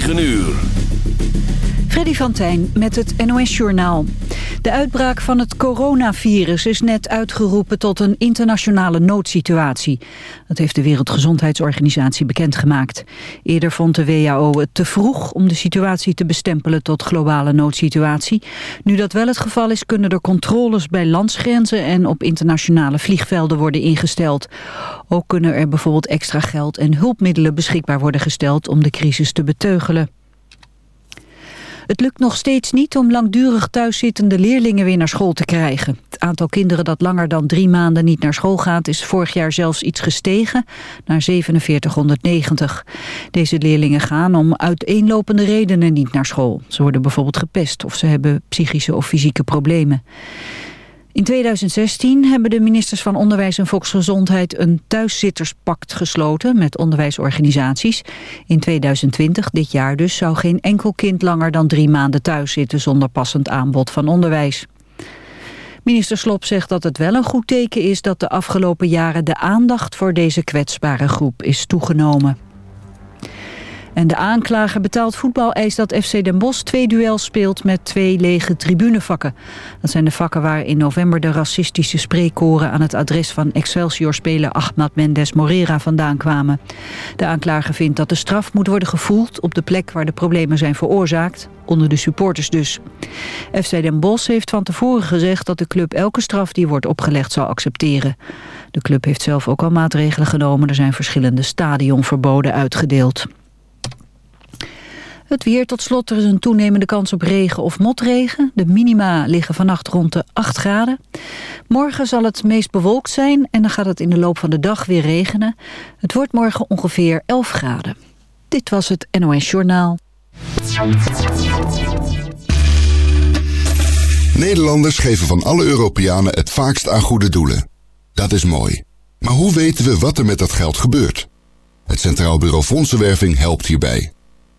9 uur. Freddy van Tijn met het NOS-journaal. De uitbraak van het coronavirus is net uitgeroepen tot een internationale noodsituatie. Dat heeft de Wereldgezondheidsorganisatie bekendgemaakt. Eerder vond de WHO het te vroeg om de situatie te bestempelen tot globale noodsituatie. Nu dat wel het geval is, kunnen er controles bij landsgrenzen en op internationale vliegvelden worden ingesteld. Ook kunnen er bijvoorbeeld extra geld en hulpmiddelen beschikbaar worden gesteld om de crisis te beteugelen. Het lukt nog steeds niet om langdurig thuiszittende leerlingen weer naar school te krijgen. Het aantal kinderen dat langer dan drie maanden niet naar school gaat... is vorig jaar zelfs iets gestegen naar 4790. Deze leerlingen gaan om uiteenlopende redenen niet naar school. Ze worden bijvoorbeeld gepest of ze hebben psychische of fysieke problemen. In 2016 hebben de ministers van Onderwijs en Volksgezondheid een thuiszitterspact gesloten met onderwijsorganisaties. In 2020, dit jaar dus, zou geen enkel kind langer dan drie maanden thuis zitten zonder passend aanbod van onderwijs. Minister Slop zegt dat het wel een goed teken is dat de afgelopen jaren de aandacht voor deze kwetsbare groep is toegenomen. En de aanklager betaald voetbal eist dat FC Den Bosch twee duels speelt met twee lege tribunevakken. Dat zijn de vakken waar in november de racistische spreekkoren aan het adres van Excelsior-speler Ahmad Mendes Morera vandaan kwamen. De aanklager vindt dat de straf moet worden gevoeld op de plek waar de problemen zijn veroorzaakt, onder de supporters dus. FC Den Bosch heeft van tevoren gezegd dat de club elke straf die wordt opgelegd zal accepteren. De club heeft zelf ook al maatregelen genomen. Er zijn verschillende stadionverboden uitgedeeld. Het weer tot slot. Er is een toenemende kans op regen of motregen. De minima liggen vannacht rond de 8 graden. Morgen zal het meest bewolkt zijn en dan gaat het in de loop van de dag weer regenen. Het wordt morgen ongeveer 11 graden. Dit was het NOS Journaal. Nederlanders geven van alle Europeanen het vaakst aan goede doelen. Dat is mooi. Maar hoe weten we wat er met dat geld gebeurt? Het Centraal Bureau Fondsenwerving helpt hierbij.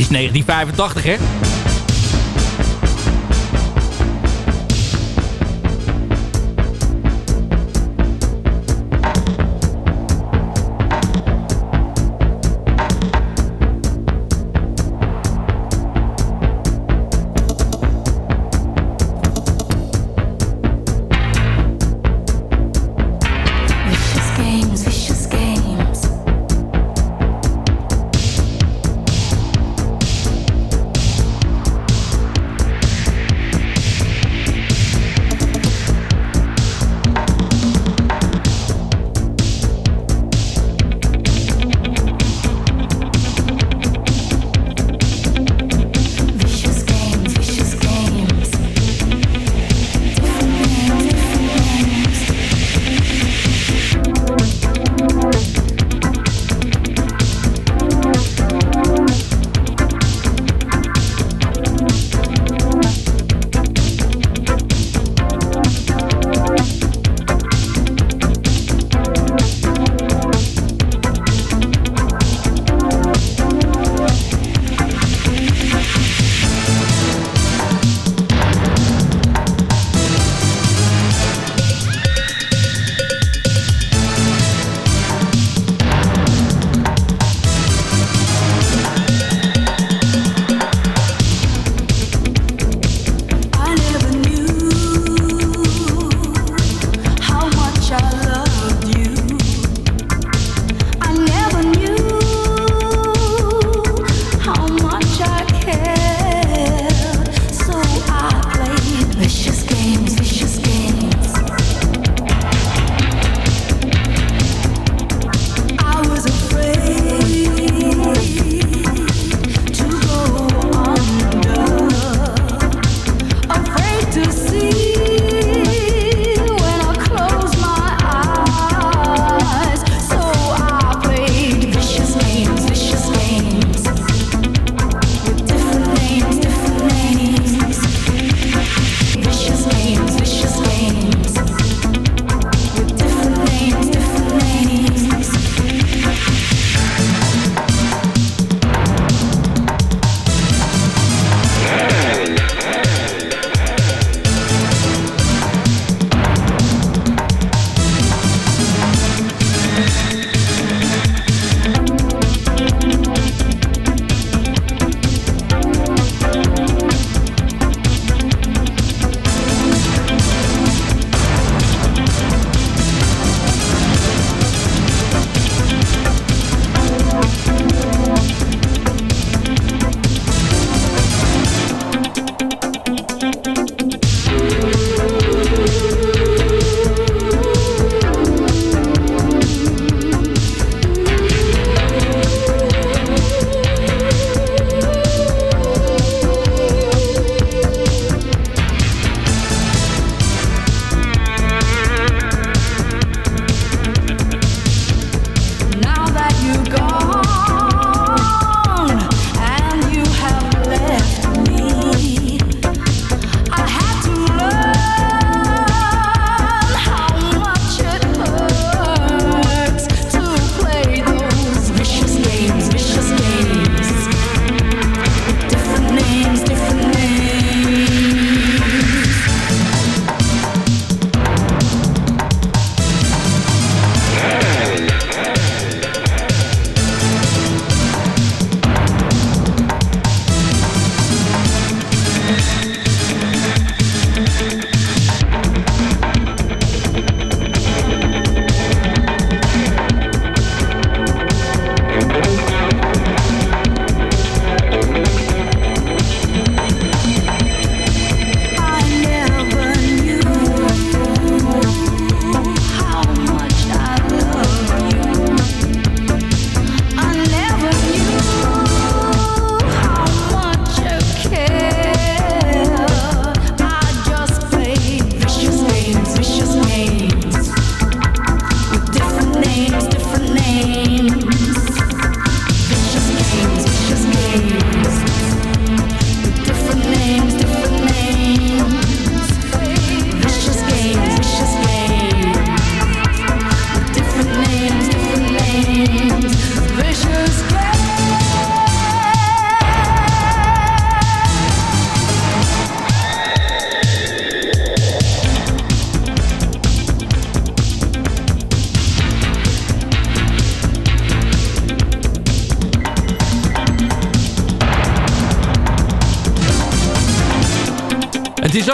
Is 1985, hè?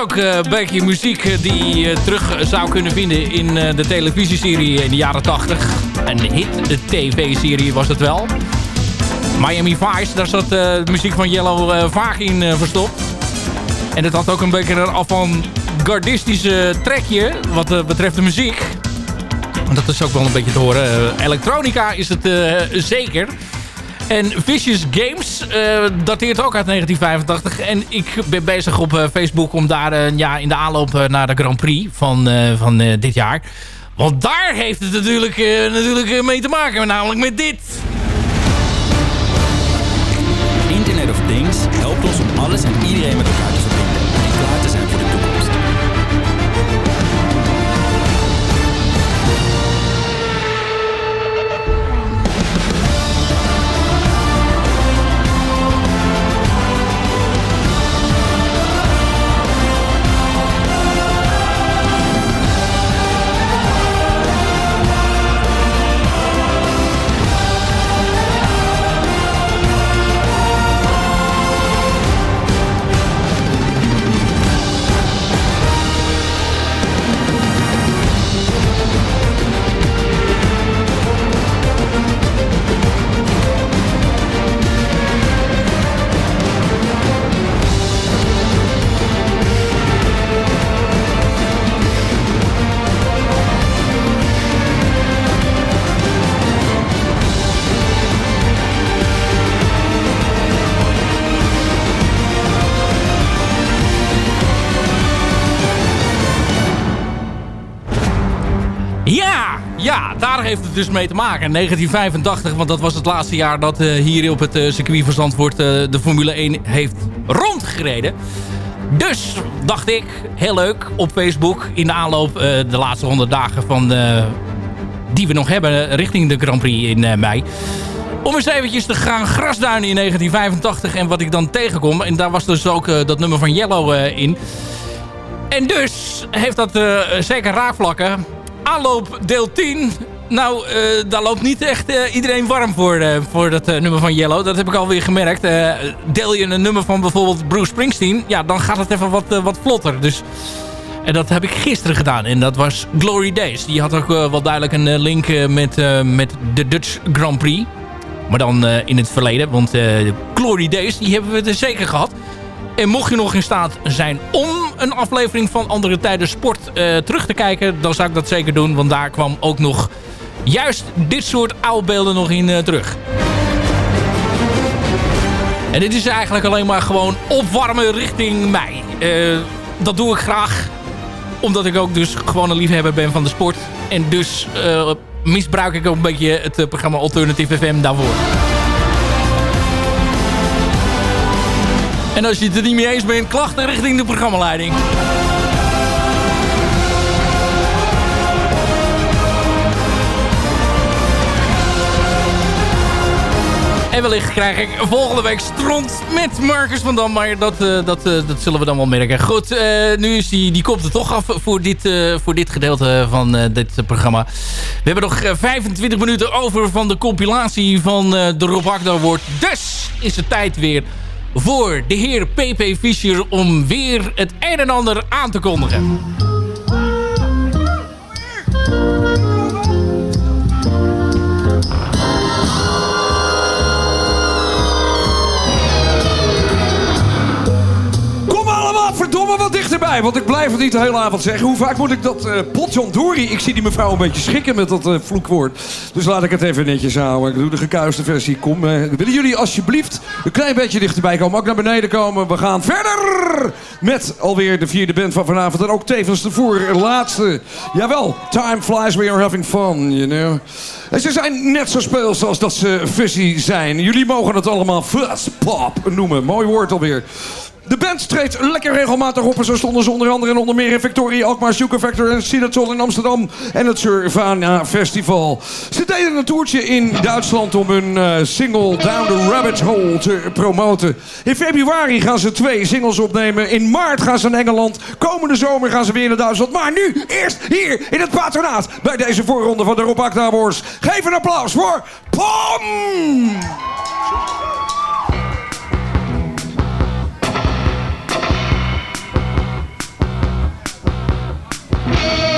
Ook een beetje muziek die je terug zou kunnen vinden in de televisieserie in de jaren 80. Een hit-tv-serie was het wel. Miami Vice, daar zat de muziek van Yellow vaak in verstopt. En het had ook een beetje een avant-gardistische trekje wat betreft de muziek. Dat is ook wel een beetje te horen. elektronica is het zeker. En Vicious Games uh, dateert ook uit 1985. En ik ben bezig op uh, Facebook om daar uh, ja, in de aanloop naar de Grand Prix van, van dit jaar. Want daar heeft het natuurlijk, natuurlijk mee te maken. Namelijk met dit. Internet of Things helpt ons om alles en iedereen met elkaar heeft het dus mee te maken. 1985, want dat was het laatste jaar dat uh, hier op het uh, circuit van Zandvoort uh, de Formule 1 heeft rondgereden. Dus dacht ik, heel leuk, op Facebook in de aanloop de laatste 100 dagen van die we nog hebben richting de Grand Prix in mei. Om eens eventjes te gaan grasduinen in 1985 en wat ik dan tegenkom. En daar was dus ook dat nummer van Yellow in. En dus heeft dat zeker raakvlakken aanloop deel 10. Nou, uh, daar loopt niet echt uh, iedereen warm voor, uh, voor dat nummer van Yellow. Dat heb ik alweer gemerkt. deel je een nummer van bijvoorbeeld Bruce Springsteen... ja, dan gaat het even wat, wat vlotter. Dus, en dat heb ik gisteren gedaan. En dat was Glory Days. Die had ook wel duidelijk een link met, met de Dutch Grand Prix. Maar dan in het verleden. Want Glory Days, die hebben we er zeker gehad. En mocht je nog in staat zijn om een aflevering van Andere Tijden Sport terug te kijken... dan zou ik dat zeker doen, want daar kwam ook nog juist dit soort oude beelden nog in uh, terug. En dit is eigenlijk alleen maar gewoon opwarmen richting mij. Uh, dat doe ik graag, omdat ik ook dus gewoon een liefhebber ben van de sport. En dus misbruik ik ook een beetje het programma Alternative FM daarvoor. En als je het er niet mee eens bent, klachten richting de programmaleiding. En wellicht krijg ik volgende week stront met Marcus van Dam. Maar dat, uh, dat, uh, dat zullen we dan wel merken. Goed, uh, nu is die, die komt er toch af voor dit, voor dit gedeelte van dit programma. We hebben nog 25 minuten over van de compilatie van de Rob Agda Award. Dus is het tijd weer voor de heer P.P. Fischer om weer het een en ander aan te kondigen. Verdomme wat dichterbij. Want ik blijf het niet de hele avond zeggen. Hoe vaak moet ik dat uh, potjondori... Ik zie die mevrouw een beetje schrikken met dat uh, vloekwoord. Dus laat ik het even netjes houden. Ik doe de gekuiste versie. Kom, uh, willen jullie alsjeblieft een klein beetje dichterbij komen? Ook naar beneden komen. We gaan verder met alweer de vierde band van vanavond. En ook tevens de voorlaatste. Jawel, time flies, we are having fun, you know. En ze zijn net zo speels als dat ze fuzzy zijn. Jullie mogen het allemaal fuzz pop noemen. Mooi woord alweer. De band treedt lekker regelmatig op. En zo stonden ze onder andere en onder meer in Victoria, Alkmaar, Sugar Factor en Sinatol in Amsterdam. En het Survana Festival. Ze deden een toertje in Duitsland om hun uh, single Down the Rabbit Hole te promoten. In februari gaan ze twee singles opnemen. In maart gaan ze naar Engeland. Komende zomer gaan ze weer naar Duitsland. Maar nu eerst hier in het patronaat bij deze voorronde van de Rob Wars. Geef een applaus voor POM! Yeah.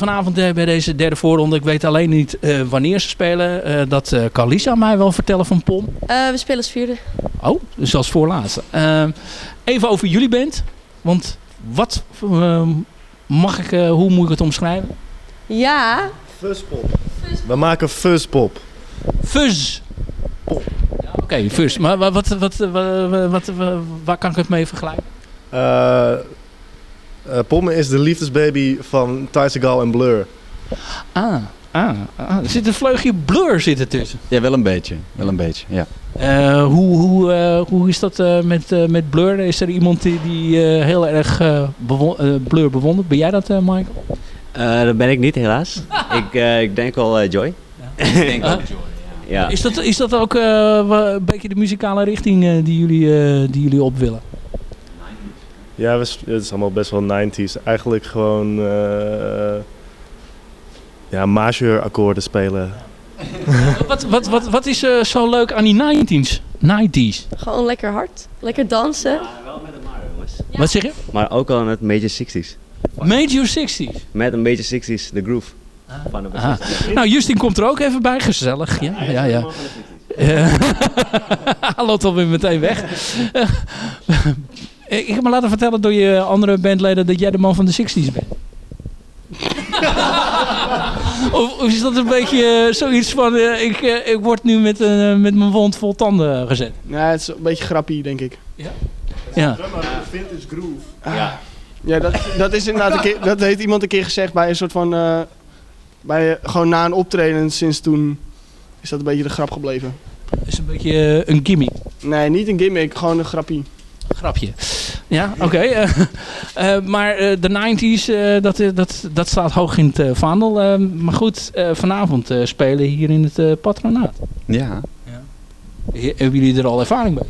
Vanavond eh, bij deze derde voorronde. Ik weet alleen niet eh, wanneer ze spelen. Eh, dat eh, kan Lisa mij wel vertellen van Pom. Eh, we spelen als vierde. Oh, dus als voorlaatste. Even over jullie band. Want wat eh, mag ik, hoe moet ik het omschrijven? Ja, Fuzzpop. We maken fuzzpop. Fuzz. Ja, Oké, fuzz. Maar wa- wat, wat, wat, wat, wat- waar kan ik het mee vergelijken? Eh eh, Pomme is de liefdesbaby van Ty en Blur. Ah, ah, ah, er zit een vleugje blur zit er tussen. Ja, wel een beetje. Wel een beetje, ja. Eh, hoe, hoe, eh, hoe is dat eh, met, eh, met Blur? Is er iemand die, die eh, heel erg bewo- Blur bewondert? Ben jij dat, eh, Michael? Eh, dat ben ik niet, helaas. ik, eh, ik denk wel Joy. Ik denk ook, Joy. Ja. Is, dat, is dat ook eh, een beetje de muzikale richting eh, die, jullie, eh, die jullie op willen? Ja, we, het is allemaal best wel 90s. Eigenlijk gewoon eh ja, majeur akkoorden spelen. wat, wat, wat, wat is eh, zo leuk aan die 90s? 90s. gewoon lekker hard. Lekker dansen. wel met een Mario, jongens. Wat zeg je? Maar ook al met Major 60s. Major 60s. Met een Major 60s, de groove. Van de Ah. Nou, Justin komt er ook even bij. Gezellig. Ja, ja, ja. Eh, Hij loopt alweer meteen weg. Eh, ik heb me laten vertellen door je andere bandleden dat jij de man van de 60s bent. of, of is dat een beetje eh, zoiets van, eh, ik, ik word nu met, eh, met mijn wond vol tanden gezet? Ja, het is een beetje grappie, denk ik. Ja. Vintage groove. Ja. Ja, dat, dat is inderdaad een keer, dat heeft iemand een keer gezegd bij een soort van, eh, bij, gewoon na een optreden. En sinds toen is dat een beetje de grap gebleven. is een beetje een gimmick. Nee, niet een gimmick, gewoon een grappie. Grapje. Ja, oké. eh, eh, maar eh, de 90s, eh, dat, dat, dat staat hoog in het vaandel. Eh, maar goed, eh, vanavond eh, spelen hier in het patronaat. Ja. He- Hebben jullie er al ervaring bij?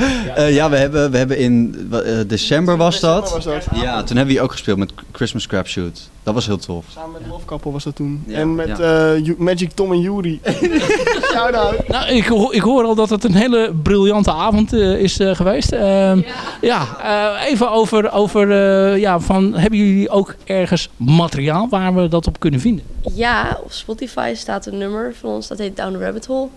Eh, ja, we hebben, we hebben in eh, december was dat. was dat. Ja, toen hebben we ook gespeeld met Christmas Crap Shoot. Dat was heel tof. Samen met Love Couple was dat toen. Ja, en met ja. eh, Magic Tom en Yuri. Shout-out. Nou, ik, ho- ik hoor al dat het een hele briljante avond is eh, geweest. Ehm, ja, eh, even over, over eh, ja, van, hebben jullie ook ergens materiaal waar we dat op kunnen vinden? Ja, op Spotify staat een nummer van ons, dat heet Down the Rabbit Hole.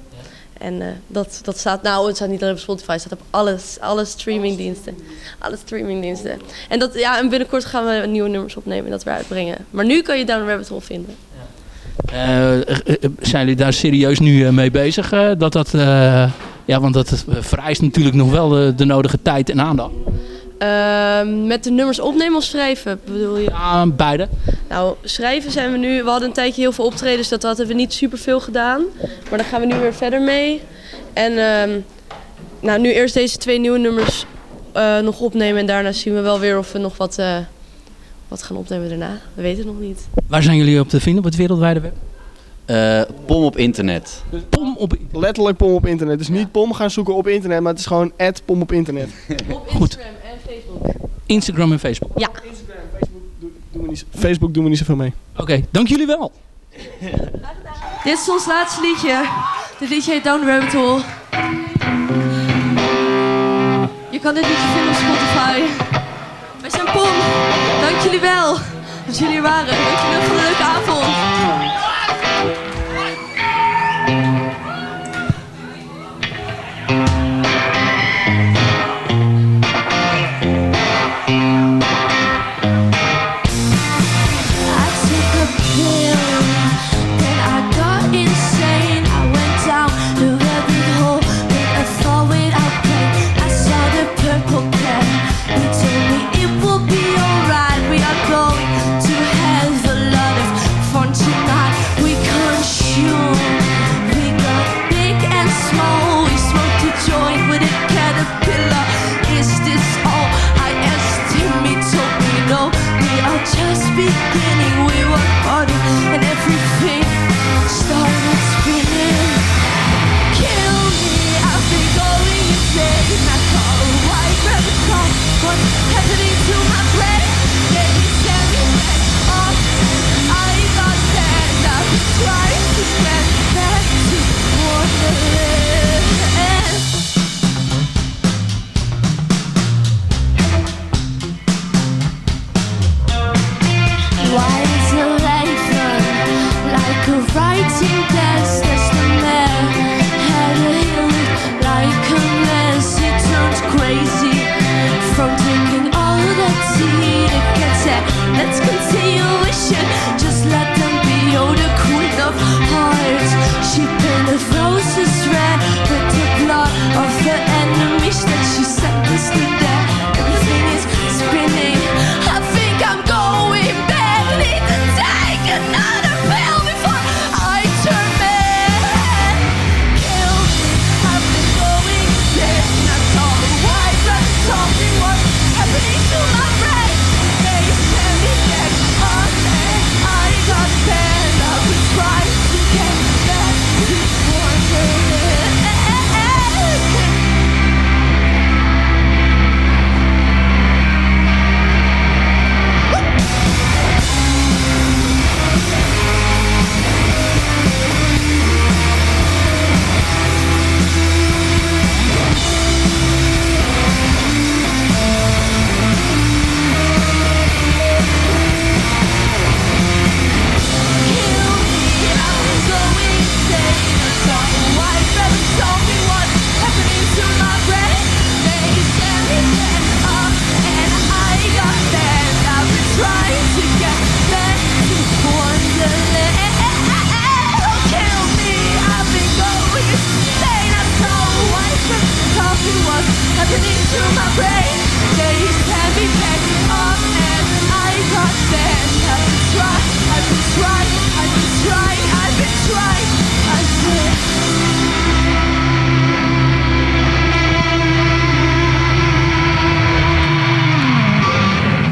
En eh, dat, dat staat, nou, het staat niet alleen op Spotify, het staat op alles, alle streamingdiensten. Alle streamingdiensten. En, dat, ja, en binnenkort gaan we nieuwe nummers opnemen en dat weer uitbrengen. Maar nu kan je Down Rabbit Hole vinden. Eh, eh, zijn jullie daar serieus nu mee bezig? dat dat, ja, want dat vereist natuurlijk nog wel de nodige tijd en aandacht. Ehm, met de nummers opnemen of schrijven, bedoel je? Ja, beide. Nou, schrijven zijn we nu... We hadden een tijdje heel veel optredens, dat hadden we niet super veel gedaan. Maar daar gaan we nu weer verder mee. En ehm, nou, nu eerst deze twee nieuwe nummers eh, nog opnemen. En daarna zien we wel weer of we nog wat, eh, wat gaan opnemen daarna. We weten het nog niet. Waar zijn jullie op te vinden op het wereldwijde web? Eh, pom op internet. Pom op Letterlijk pom op internet. Dus niet pom gaan zoeken op internet, maar het is gewoon pom op internet. Op Goed. Instagram en Facebook. Instagram en Facebook. Ja. Doen we niet, Facebook doen we niet zoveel mee. Oké, dank jullie wel. Dit is ons laatste liedje. Dit liedje heet Down the Rabbit Hole. Je kan dit liedje vinden op Spotify. Wij zijn Pom. Dank jullie wel dat jullie er waren. Dank jullie wel voor de leuke avond.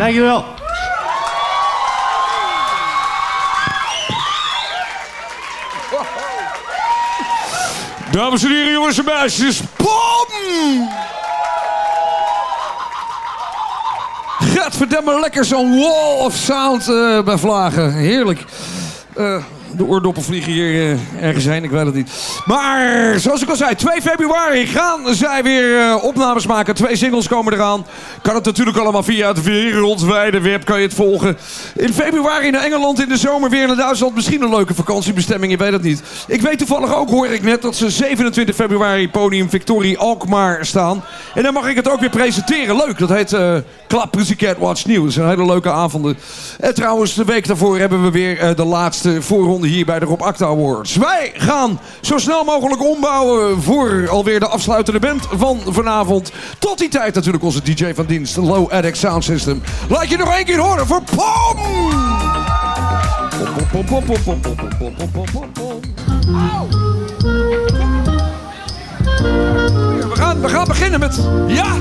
Dankjewel. Dames en heren, jongens en meisjes, POM! Gadverdamme lekker zo'n wall of sound eh, bij Vlagen. Heerlijk. De oordoppen vliegen hier eh, ergens heen, ik weet het niet. Maar zoals ik al zei, 2 februari gaan zij weer eh, opnames maken. Twee singles komen eraan. Kan het natuurlijk allemaal via het wereldwijde web, kan je het volgen. In februari naar Engeland, in de zomer weer naar Duitsland. Misschien een leuke vakantiebestemming, je weet het niet. Ik weet toevallig ook, hoor ik net, dat ze 27 februari podium Victorie Alkmaar staan. En dan mag ik het ook weer presenteren. Leuk, dat heet eh Club Pussycat Watch Nieuws. Een hele leuke avonden. En trouwens, de week daarvoor hebben we weer de laatste voorronde hier bij de Rob Acta Awards. Wij gaan zo snel mogelijk ombouwen voor alweer de afsluitende band van vanavond. Tot die tijd natuurlijk onze DJ van dienst, Low Addict Sound System. Laat je nog één keer horen voor POM! Pom, we gaan, we gaan beginnen met... Ja!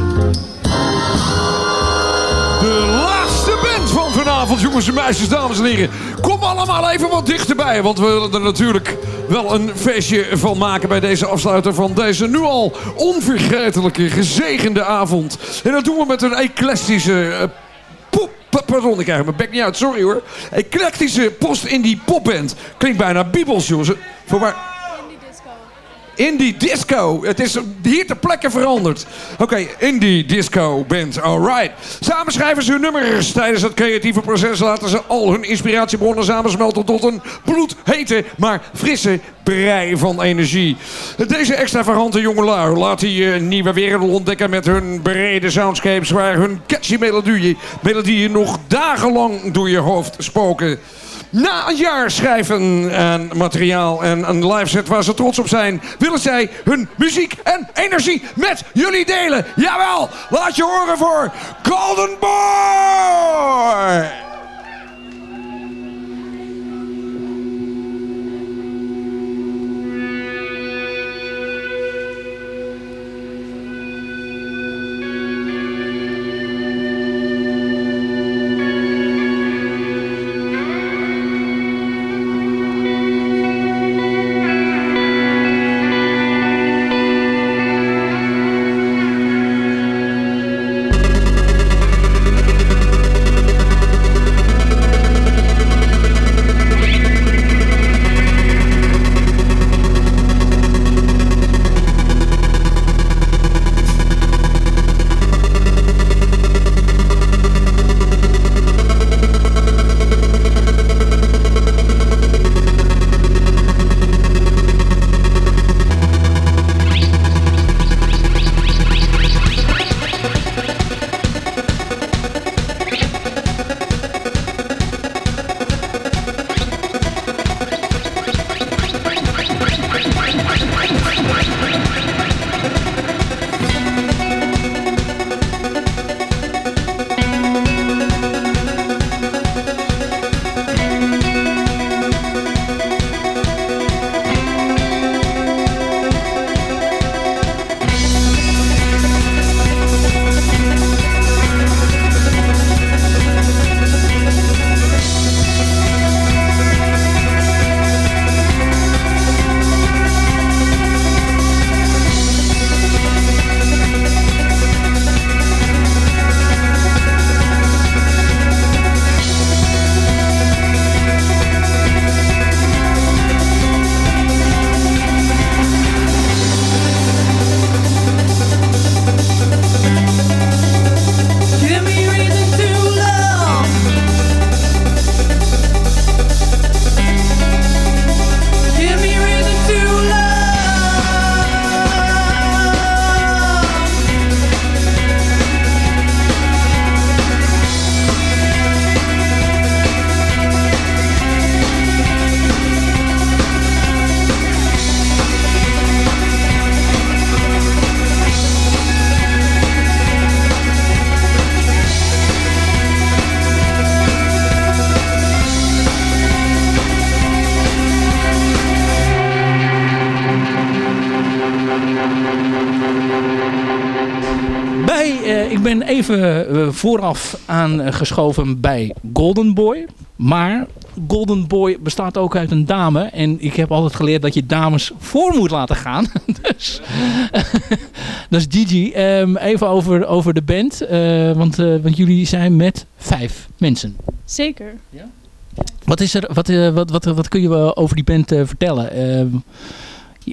Vanavond, jongens en meisjes, dames en heren. Kom allemaal even wat dichterbij, want we willen er natuurlijk wel een feestje van maken bij deze afsluiter van deze nu al onvergetelijke, gezegende avond. En dat doen we met een eclectische... eh, pardon, ik krijg mijn bek niet uit, sorry hoor. Eclectische post-indie popband. Klinkt bijna bibels, jongens. Voor waar... Indie Disco. Het is hier ter plekke veranderd. Oké, Indie Disco Band, alright. Samen schrijven ze hun nummers. Tijdens het creatieve proces laten ze al hun inspiratiebronnen samensmelten tot een bloedhete, maar frisse brei van energie. Deze extravagante jongelui laten je nieuwe werelden ontdekken met hun brede soundscapes waar hun catchy melodieën, melodieën nog dagenlang door je hoofd spoken. Na een jaar schrijven en materiaal en een live set waar ze trots op zijn, willen zij hun muziek en energie met jullie delen. Jawel, laat je horen voor Golden Boy! Even eh, vooraf aangeschoven bij Golden Boy. Maar Golden Boy bestaat ook uit een dame. En ik heb altijd geleerd dat je dames voor moet laten gaan. dus dat is Gigi. Ehm, even over, over de band. Eh, want, eh, want jullie zijn met vijf mensen. Zeker. Wat, is er, wat, eh, wat, wat, wat kun je eh, over die band eh, vertellen? Ehm,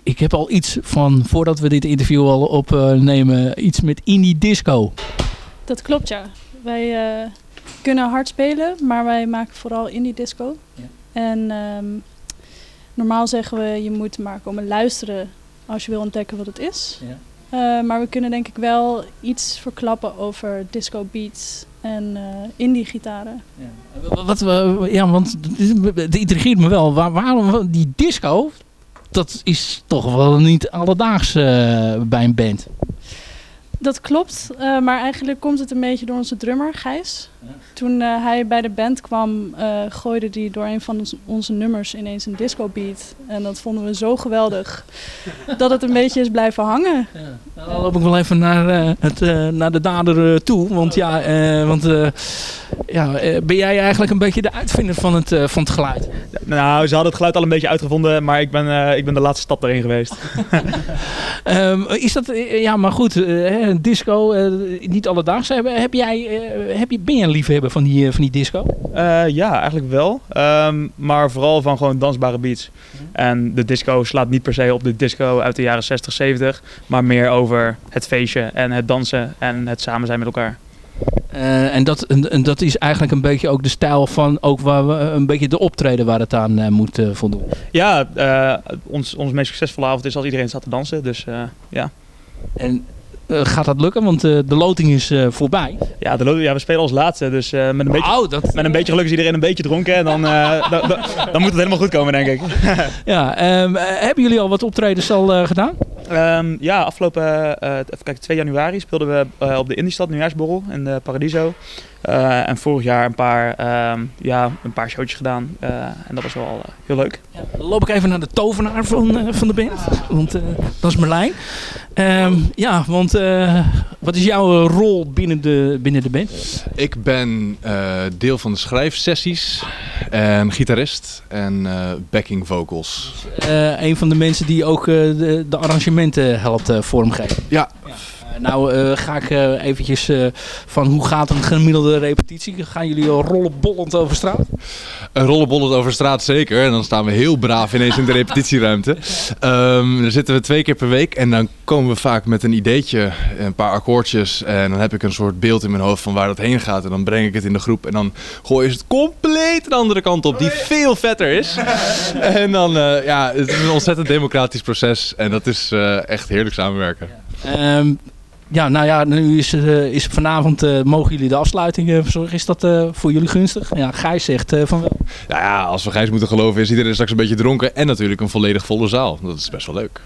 ik heb al iets van, voordat we dit interview al opnemen, iets met indie disco. Dat klopt, ja. Wij eh, kunnen hard spelen, maar wij maken vooral indie disco. En ehm, normaal zeggen we, je moet maar komen luisteren als je wil ontdekken wat het is. Eh, maar we kunnen denk ik wel iets verklappen over disco beats en eh, indie gitaren. Wat, we- ja, want het intrigeert me wel. Waar, waarom die disco, dat is toch wel niet alledaags bij een band. Dat klopt, eh, maar eigenlijk komt het een beetje door onze drummer Gijs. Toen eh, hij bij de band kwam, eh, gooide hij door een van onze nummers ineens een disco beat. En dat vonden we zo geweldig dat het een beetje is blijven hangen. Nou, Dan loop ik wel even naar, eh, het, eh, naar de dader eh, toe. Want ja, eh, want, eh, ja ben jij eigenlijk een beetje de uitvinder van het, van het geluid? Nou, ze hadden het geluid al een beetje uitgevonden, maar ik ben, eh, ik ben de laatste stap daarin geweest. Ehm, is dat, ja, maar goed, hè, disco, eh, niet alledaags. Heb, heb jij, eh, heb je, ben je een liefhebber van die, eh, van die disco? Eh, ja, eigenlijk wel. Ehm, maar vooral van gewoon dansbare beats. En de disco slaat niet per se op de disco uit de jaren 60, 70, maar meer over het feestje en het dansen en het samen zijn met elkaar. Eh, en, dat, en, en dat is eigenlijk een beetje ook de stijl van ook waar we, een beetje de optreden waar het aan moet voldoen. Ja, ons, onze meest succesvolle avond is als iedereen staat te dansen. Dus ja. En eh, gaat dat lukken? Want eh, de loting is eh, voorbij. Ja, de, lo- ja, we spelen als laatste. Dus met, een beetje, dat- met een beetje geluk is iedereen een beetje dronken. En dan, dan, dan, dan moet het helemaal goed komen, denk ik. Ja, ehm, eh, hebben jullie al wat optredens al gedaan? Ehm, ja, afgelopen even kijken, 2 januari speelden we op de Indiestad Nieuwjaarsborrel in Paradiso. Eh, en vorig jaar een paar, ehm, ja, een paar showtjes gedaan. Eh, en dat was wel eh, heel leuk. Dan loop ik even naar de tovenaar van, eh, van de band. Want eh, dat is Merlijn. Ehm, ja, want eh, wat is jouw rol binnen de, binnen de band? Ik ben eh, deel van de schrijfsessies en gitarist en eh, backing vocals. Eh, een van de mensen die ook eh, de, de arrangementen helpt eh, vormgeven. Ja. Nou eh, ga ik eh, eventjes eh, van hoe gaat een gemiddelde repetitie? Gaan jullie rollenbollend over straat? Een rollenbollet over straat zeker. En dan staan we heel braaf ineens in de repetitieruimte. Ehm dan zitten we twee keer per week. En dan komen we vaak met een ideetje, een paar akkoordjes. En dan heb ik een soort beeld in mijn hoofd van waar dat heen gaat. En dan breng ik het in de groep. En dan gooi je het compleet de andere kant op, die veel vetter is. En dan, ja, het is een ontzettend democratisch proces. En dat is echt heerlijk samenwerken. Ehm, ja, nou ja, nu is, eh, is vanavond eh, mogen jullie de afsluiting eh, verzorgen. Is dat eh, voor jullie gunstig? Ja, Gijs zegt eh, van wel. Nou ja, als we Gijs moeten geloven is iedereen straks een beetje dronken. En natuurlijk een volledig volle zaal. Dat is best wel leuk.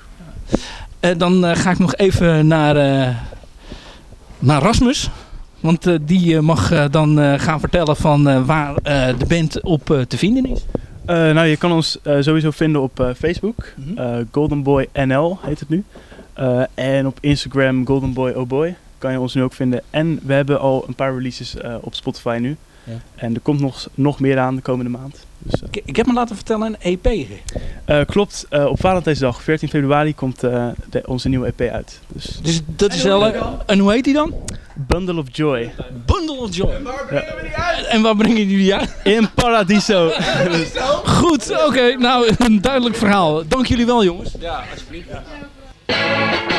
Eh, dan ga ik nog even naar, eh, naar Rasmus. Want eh, die mag dan eh, gaan vertellen van eh, waar eh, de band op eh, te vinden is. Eh, nou, je kan ons sowieso vinden op eh, Facebook. Eh, Golden Boy NL heet het nu. Eh, en op Instagram Golden Boy Oh Boy kan je ons nu ook vinden. En we hebben al een paar releases eh, op Spotify nu. Ja. En er komt nog, nog meer aan de komende maand. Dus, eh, Ik, ik heb me laten vertellen een EP. eh, klopt, eh, op Valentijnsdag 14 februari komt eh, de, onze nieuwe EP uit. Dus, Dus dat is wel leuk. En hoe heet die dan? Bundle of Joy. Bundle of Joy. En waar brengen jullie uit? In Paradiso. Goed, oké. nou, een duidelijk verhaal. Dank jullie wel, jongens. Ja, alsjeblieft. thank you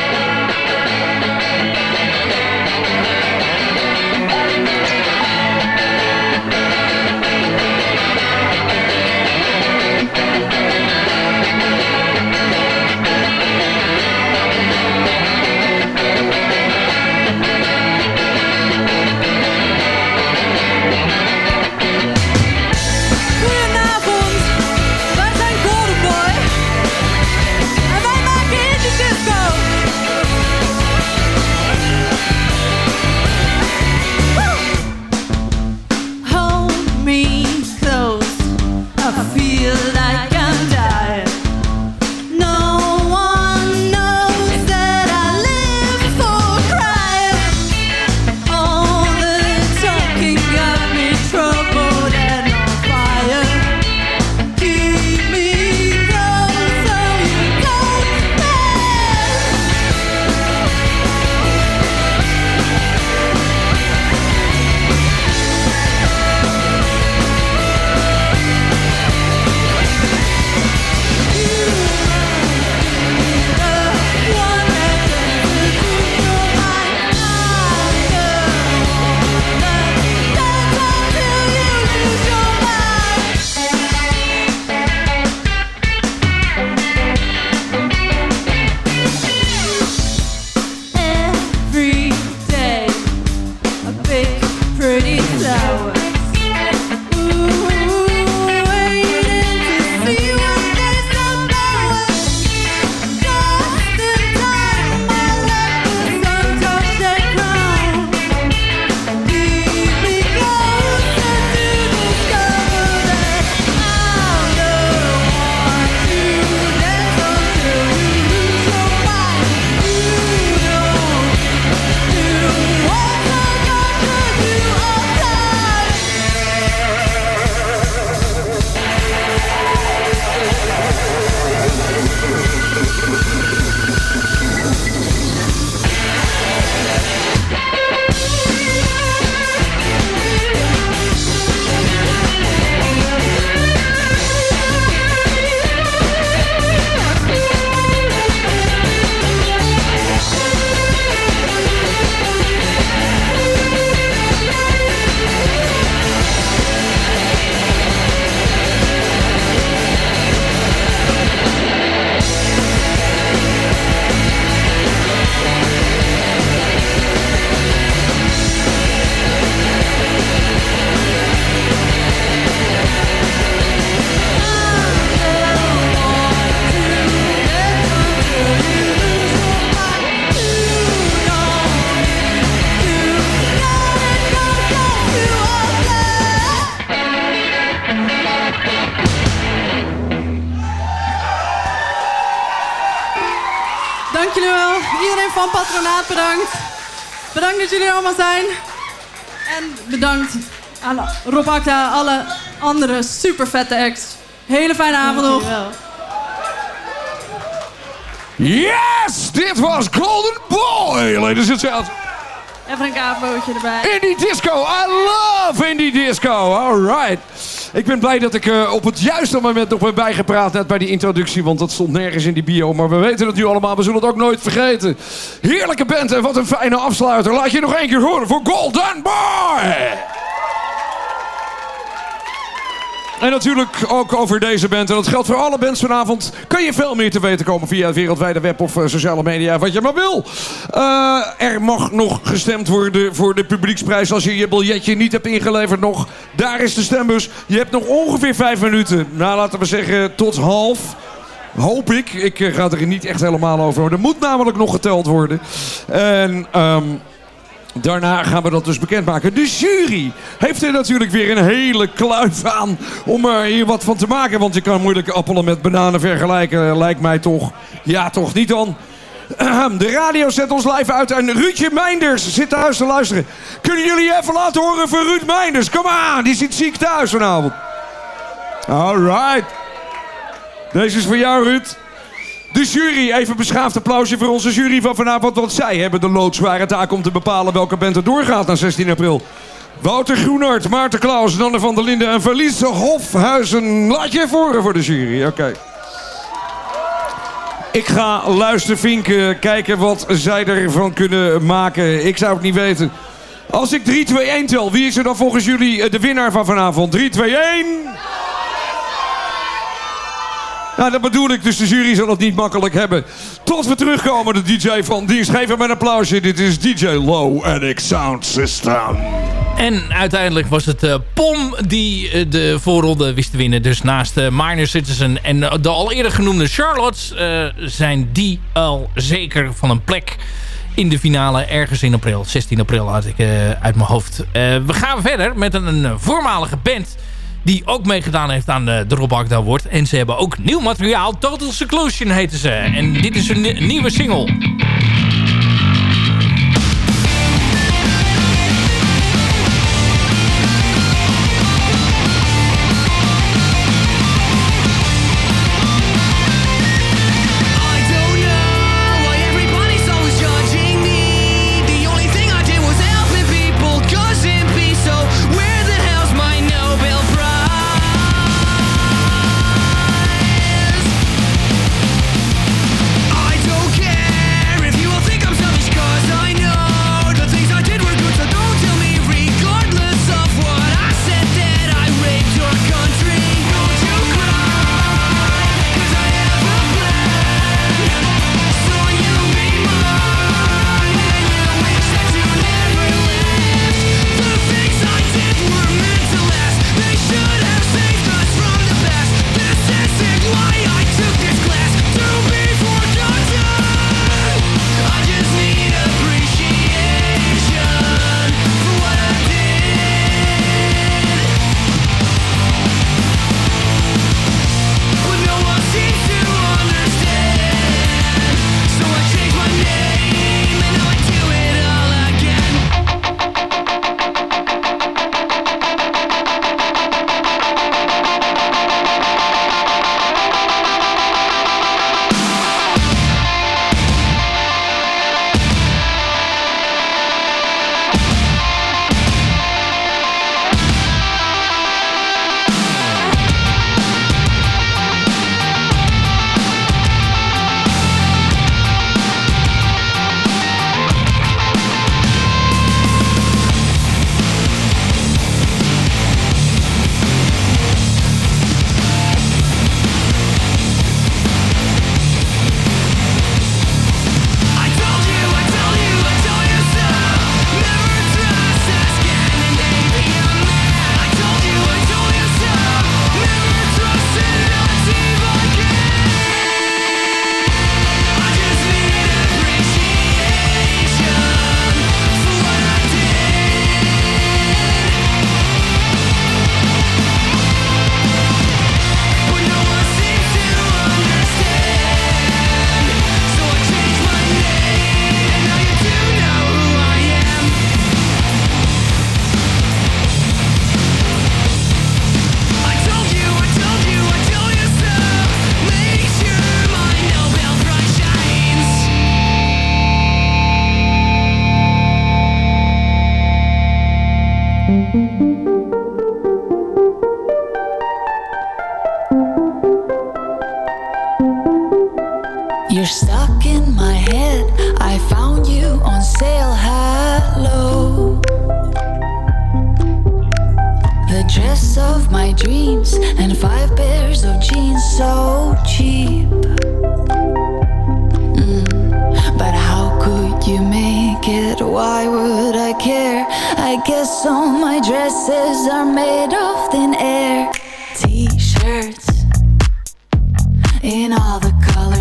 Rob Akda, alle andere super vette acts. Hele fijne avond nog. Yes! Dit was Golden Boy, ladies and gentlemen. Even een kaapbootje erbij. Indie Disco, I love Indie Disco. Alright. Ik ben blij dat ik eh, op het juiste moment nog ben bijgepraat net bij die introductie, want dat stond nergens in die bio. Maar we weten het nu allemaal, we zullen het ook nooit vergeten. Heerlijke band en wat een fijne afsluiter. Laat je nog één keer horen voor Golden Boy. En natuurlijk ook over deze band. En dat geldt voor alle bands vanavond. Kan je veel meer te weten komen via het wereldwijde web of eh, sociale media. Wat je maar wil. Eh, er mag nog gestemd worden voor de publieksprijs. Als je je biljetje niet hebt ingeleverd nog. Daar is de stembus. Je hebt nog ongeveer vijf minuten. Nou, laten we zeggen tot half. Hoop ik. Ik eh, ga er niet echt helemaal over. Er moet namelijk nog geteld worden. En... ehm, Daarna gaan we dat dus bekendmaken. De jury heeft er natuurlijk weer een hele kluif aan om er hier wat van te maken. Want je kan moeilijk appelen met bananen vergelijken, lijkt mij toch. Ja, toch niet dan? De radio zet ons live uit en Ruudje Meinders zit thuis te luisteren. Kunnen jullie even laten horen voor Ruud Meinders? Kom aan, die zit ziek thuis vanavond. Alright. Deze is voor jou, Ruud. De jury, even beschaafd applausje voor onze jury van vanavond. Want zij hebben de loodzware taak om te bepalen welke band er doorgaat na 16 april. Wouter Groenart, Maarten Klaus, Nanne van der Linden en Verlies Hofhuizen. Laat je even horen voor de jury, oké. Ik ga luistervinken, kijken wat zij ervan kunnen maken. Ik zou het niet weten. Als ik 3, 2, 1 tel, wie is er dan volgens jullie eh, de winnaar van vanavond? 3, 2, 1... Nou, dat bedoel ik, dus de jury zal het niet makkelijk hebben. Tot we terugkomen, de DJ van dienst. Geef hem een applausje. Dit is DJ Low Attic Sound System. En uiteindelijk was het eh, POM die eh, de voorronde wist te winnen. Dus naast uh, Minor Citizen en de al eerder genoemde Charlottes... zijn die al zeker van een plek in de finale ergens in april. 16 april had ik uit mijn hoofd. We gaan verder met een voormalige band... die ook meegedaan heeft aan de, de Rob Agda Award. En ze hebben ook nieuw materiaal. Total Seclusion heten ze. En dit is ni- nieuwe single.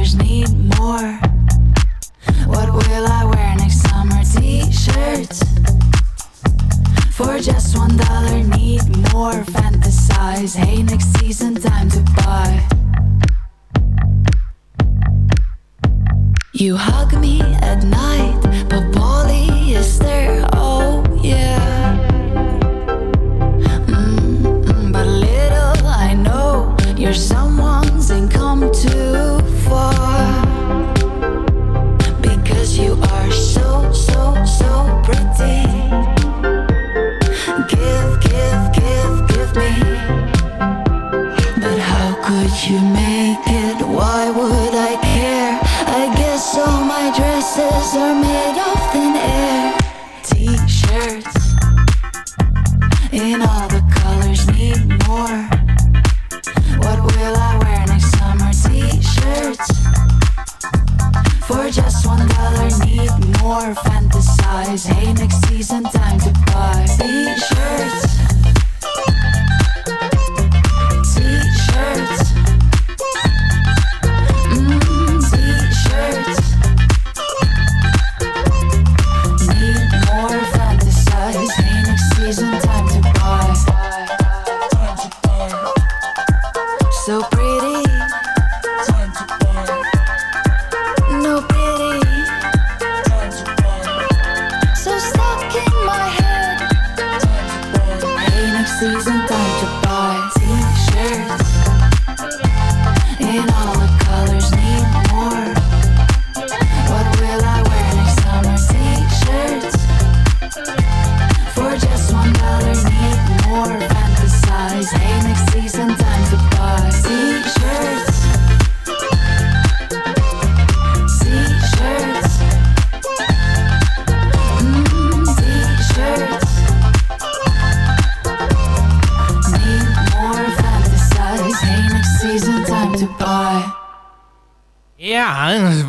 The need more. What will I wear next summer? T-shirts for just one dollar need more. Fantasize, hey next season time to buy. You hug me at night, but polyester, oh yeah. Mm, but little I know you're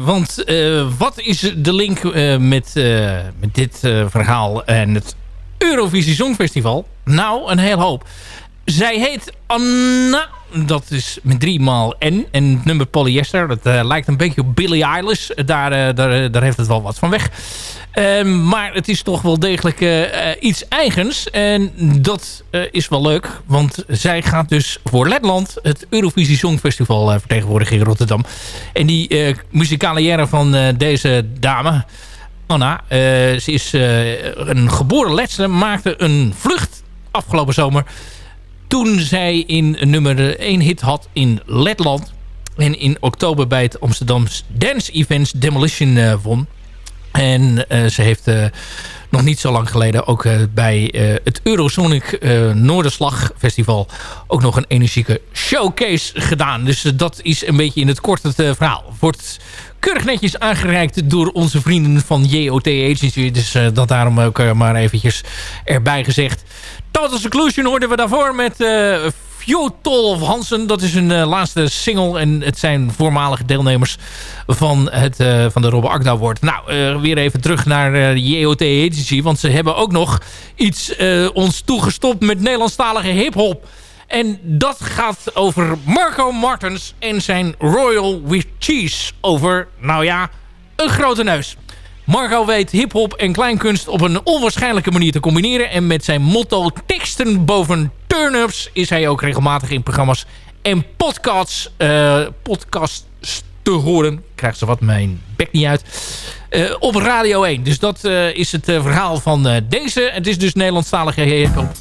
want eh, wat is de link eh, met, eh, met dit verhaal en het Eurovisie Songfestival? Nou, een heel hoop. Zij heet Anna, dat is met drie maal N. En het nummer polyester, dat eh, lijkt een beetje op Billie Eilish. Daar, eh, daar, daar heeft het wel wat van weg. Ehm, maar het is toch wel degelijk eh, eh, iets eigens. En dat eh, is wel leuk. Want zij gaat dus voor Letland het Eurovisie Songfestival eh, vertegenwoordigen in Rotterdam. En die eh muzikale van eh, deze dame, Anna. eh, ze is eh, een geboren Letse, maakte een vlucht afgelopen zomer. Toen zij in nummer 1 hit had in Letland. En in oktober bij het Amsterdams Dance Events Demolition eh, won. En eh, ze heeft eh, nog niet zo lang geleden ook eh, bij eh, het Eurosonic eh, Noorderslag Festival ook nog een energieke showcase gedaan. Dus dat is een beetje in het kort het verhaal. Wordt keurig netjes aangereikt door onze vrienden van JOT Agency. Dus dat daarom ook maar eventjes erbij gezegd. Total Seclusion hoorden we daarvoor met Fjotolf Hansen. Dat is hun eh, laatste single. En het zijn voormalige deelnemers van, het, eh, van de Robbe Akda Award. Nou, eh, weer even terug naar JOT Agency. Want ze hebben ook nog iets ons toegestopt met Nederlandstalige hiphop. En dat gaat over Marco Martens en zijn Royal with Cheese. Over, nou ja, een grote neus. Marco weet hiphop en kleinkunst op een onwaarschijnlijke manier te combineren. En met zijn motto teksten boven turn-ups is hij ook regelmatig in programma's en podcasts, eh, podcasts te horen. Krijgt ze wat mijn bek niet uit. Eh, op Radio 1. Dus dat eh, is het verhaal van deze. Het is dus Nederlandstalige hiphop.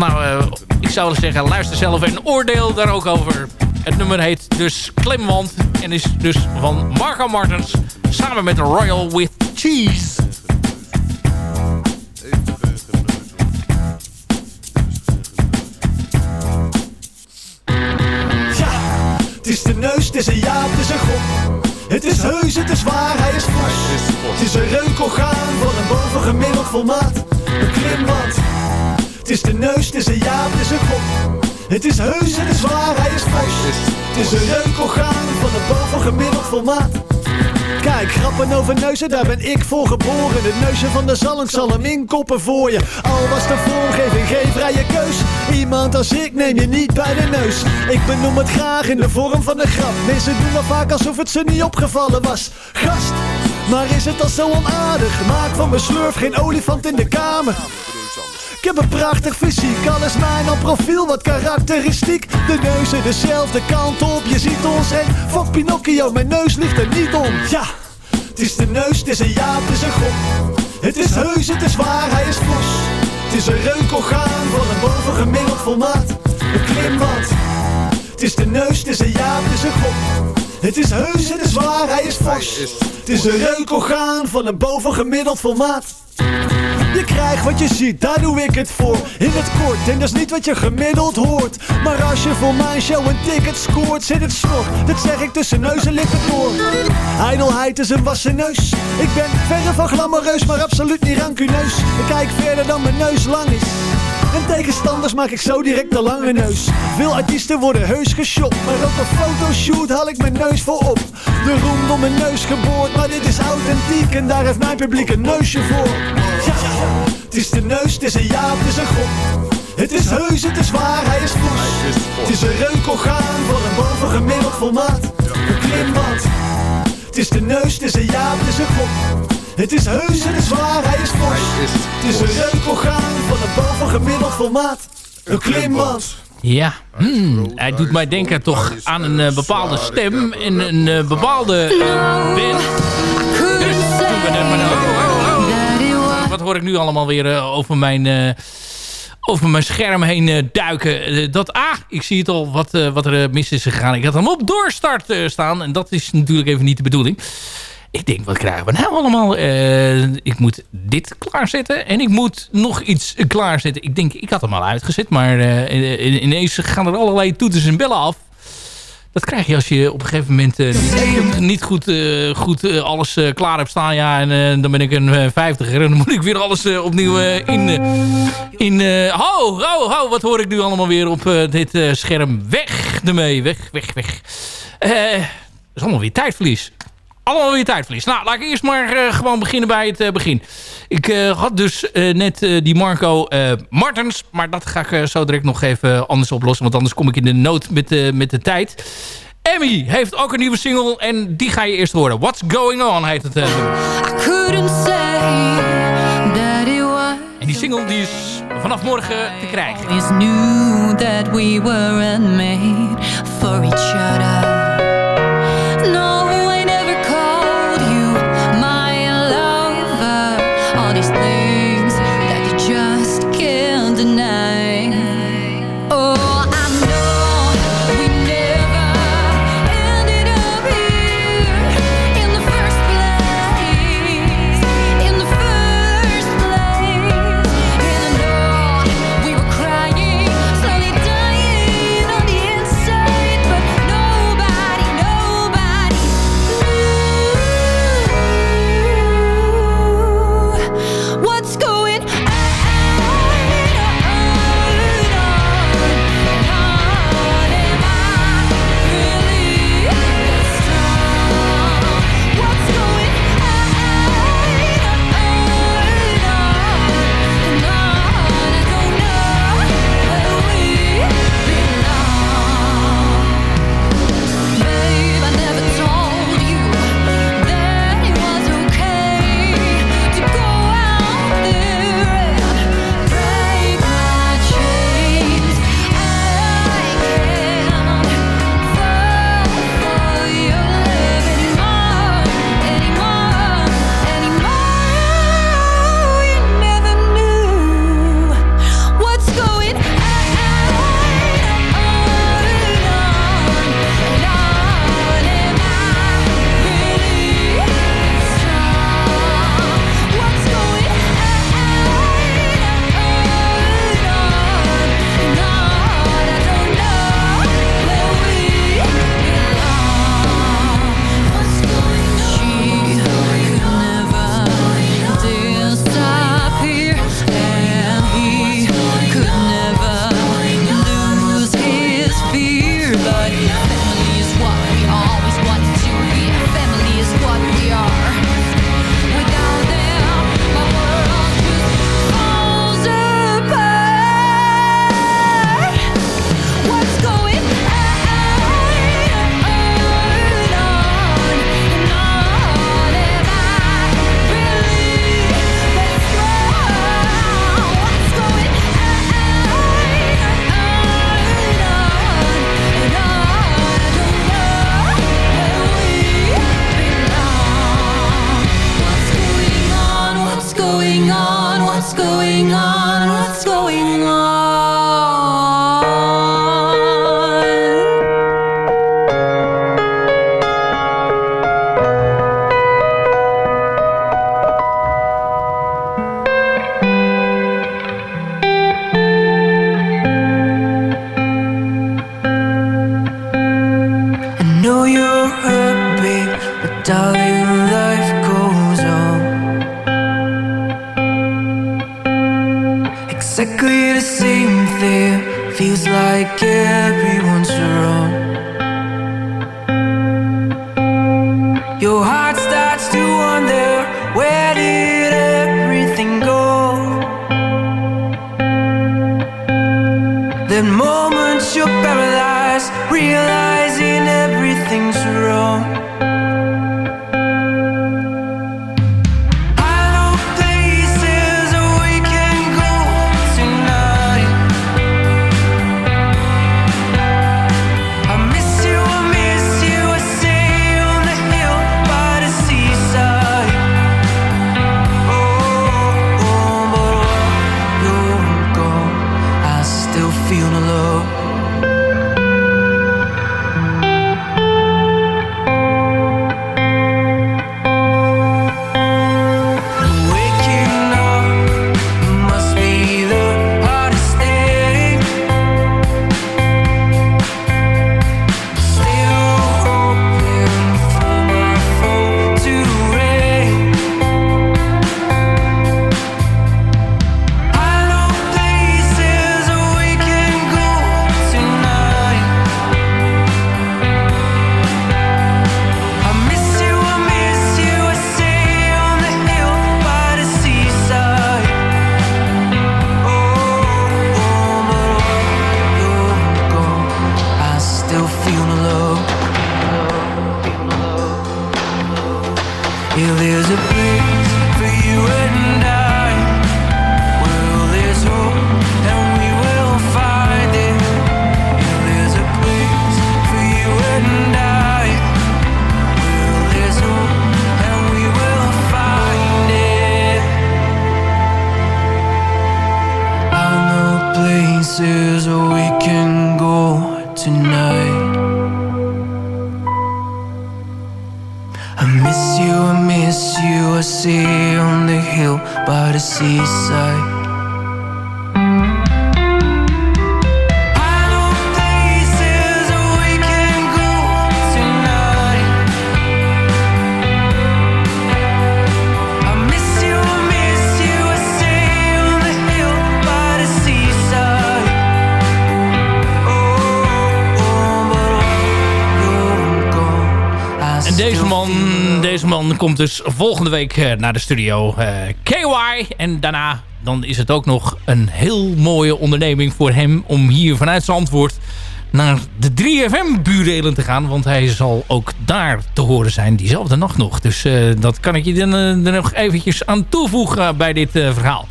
Nou, ik zou zeggen, luister zelf en oordeel daar ook over. Het nummer heet dus Klimwand en is dus van Marco Martens samen met Royal with Cheese. Ja, het is de neus, het is een ja, het is een gok. Het is heus, het is waar, hij is fors. Het is een reukorgaan van een bovengemiddeld formaat. Een klimwand. Het is de neus, het is een jaap, het is een kop. Het is heus, het is waar, hij is fors. Het is een reukorgaan van een bovengemiddeld formaat. Kijk, grappen over neuzen, daar ben ik voor geboren. Het neusje van de zalm zal hem inkoppen voor je. Al was de vormgeving geen vrije keus. Iemand als ik neem je niet bij de neus. Ik benoem het graag in de vorm van een grap. Mensen doen dat vaak alsof het ze niet opgevallen was. Gast, maar is het al zo onaardig? Maak van mijn slurf geen olifant in de kamer. Ik heb een prachtig fysiek, alles mijn op profiel, wat karakteristiek. De neuzen dezelfde kant op, je ziet ons en fuck Pinocchio, mijn neus ligt er niet om. Ja, het is de neus, het is een jaap, het is een gok. Het is heus, het is waar, hij is fors. Het is een reukorgaan van een bovengemiddeld formaat. Een klimwand. Het is de neus, het is een jaap, het is een gok. Het is heus, het is waar, hij is fors. Het is een reukorgaan van een bovengemiddeld formaat. Je krijgt wat je ziet, daar doe ik het voor. In het kort, en dat is niet wat je gemiddeld hoort. Maar als je voor mijn show een ticket scoort Zit het snor, dat zeg ik tussen neus en lippen door. Ijdelheid is een wassen neus. Ik ben verre van glamoureus, maar absoluut niet rancuneus. Ik kijk verder dan mijn neus lang is en tegenstanders maak ik zo direct de lange neus. Veel artiesten worden heus geshopt Maar ook een fotoshoot haal ik mijn neus voor op. De roem door mijn neus geboord Maar dit is authentiek en daar heeft mijn publiek een neusje voor. Ja, het is de neus, het is een jaap, het is een gok het is heus, het is waar, hij is fors. Het is een reukorgaan van een bovengemiddeld formaat. Een klimwand Het is de neus, het is een jaap, het is een gok het is heus, het is waar, hij is fors. Het is een reukorgaan van een bovengemiddeld formaat. Een klimband. Ja, hmm, hij doet mij denken toch aan een eh, bepaalde stem en een eh, bepaalde band. Dus doen we net maar nou. Wat hoor ik nu allemaal weer over mijn... eh, over mijn scherm heen duiken. Dat, ah, ik zie het al wat, wat er mis is gegaan. Ik had hem op doorstart staan. En dat is natuurlijk even niet de bedoeling. Ik denk, wat krijgen we nou allemaal? Eh, ik moet dit klaarzetten. En ik moet nog iets klaarzetten. Ik denk, ik had hem al uitgezet. Maar eh, in- ineens gaan er allerlei toeters en bellen af. Dat krijg je als je op een gegeven moment eh, niet, goed, goed alles klaar hebt staan. Ja, en dan ben ik een vijftiger. En dan moet ik weer alles opnieuw in... in ho, ho, ho, wat hoor ik nu allemaal weer op dit scherm? Weg ermee, weg, weg, weg. Dat is allemaal weer tijdverlies. Allemaal weer tijdverlies. Nou, laat ik eerst maar eh, gewoon beginnen bij het eh, begin. Ik eh, had dus net die Marco Martens. Maar dat ga ik zo direct nog even anders oplossen. Want anders kom ik in de nood met, de met de tijd. Emmy heeft ook een nieuwe single. En die ga je eerst horen. What's Going On heet het. nummer. couldn't say that it was en die single die is vanaf morgen te krijgen. always knew that we weren't made for each other. on man komt dus volgende week eh, naar de studio. eh, KY. En daarna dan is het ook nog een heel mooie onderneming voor hem... om hier vanuit zijn antwoord naar de 3FM-buurdelen te gaan. Want hij zal ook daar te horen zijn diezelfde nacht nog. Dus eh, dat kan ik je dan, er nog eventjes aan toevoegen bij dit verhaal.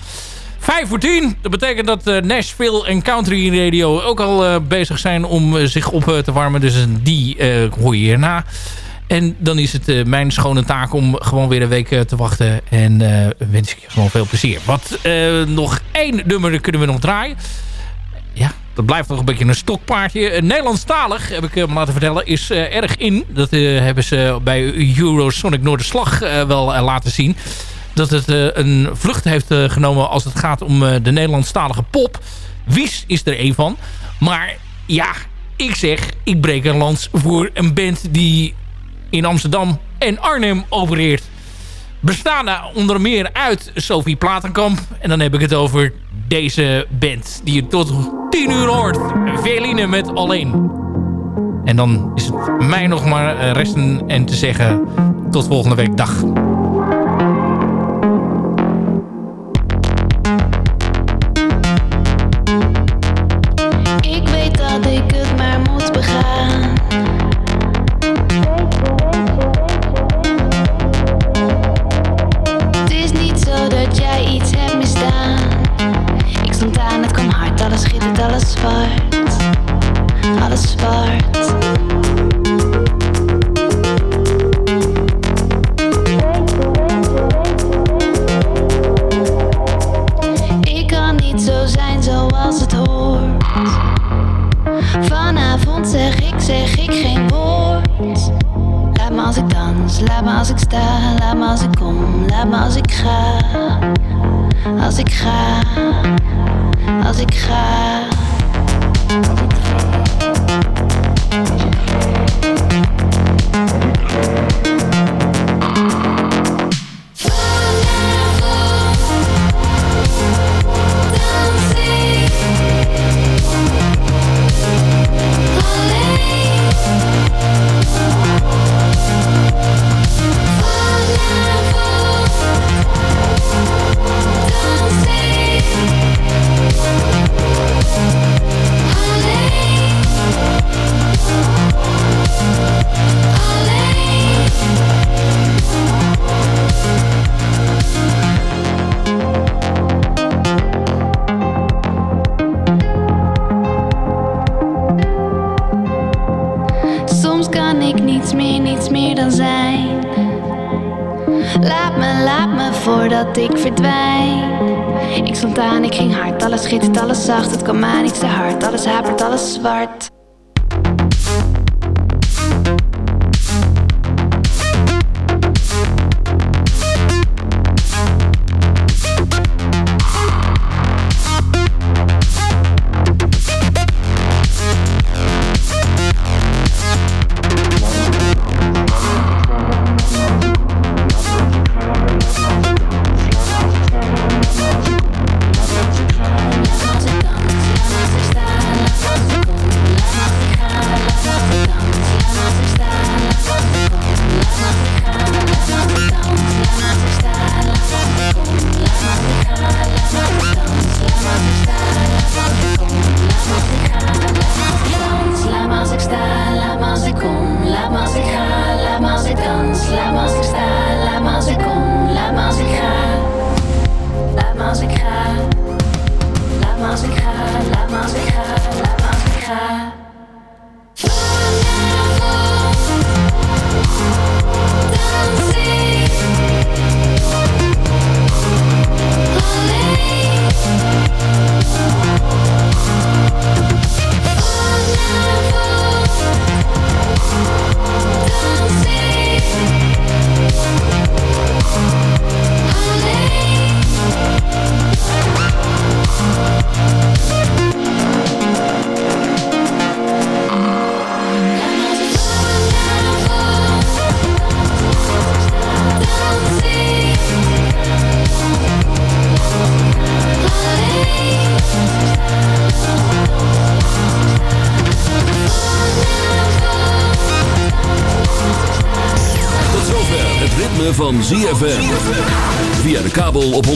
5 voor 10. Dat betekent dat Nashville en Country Radio ook al bezig zijn om zich op te warmen. Dus die hoor je hierna. En dan is het eh, mijn schone taak om gewoon weer een week eh, te wachten. En eh, wens ik je gewoon veel plezier. Wat nog één nummer kunnen we nog draaien. Ja, dat blijft nog een beetje een stokpaardje. Nederlandstalig, heb ik hem laten vertellen, is erg in. Dat hebben ze bij Eurosonic Noorderslag wel laten zien. Dat het een vlucht heeft genomen als het gaat om de Nederlandstalige pop. Wies is er een van. Maar ja, ik zeg, ik breek een lans voor een band die in Amsterdam en Arnhem opereert. Bestaande onder meer uit Sophie Platenkamp. En dan heb ik het over deze band die je tot 10 uur hoort. Veline met Alleen. En dan is het mij nog maar eh, resten en te zeggen tot volgende week. Dag.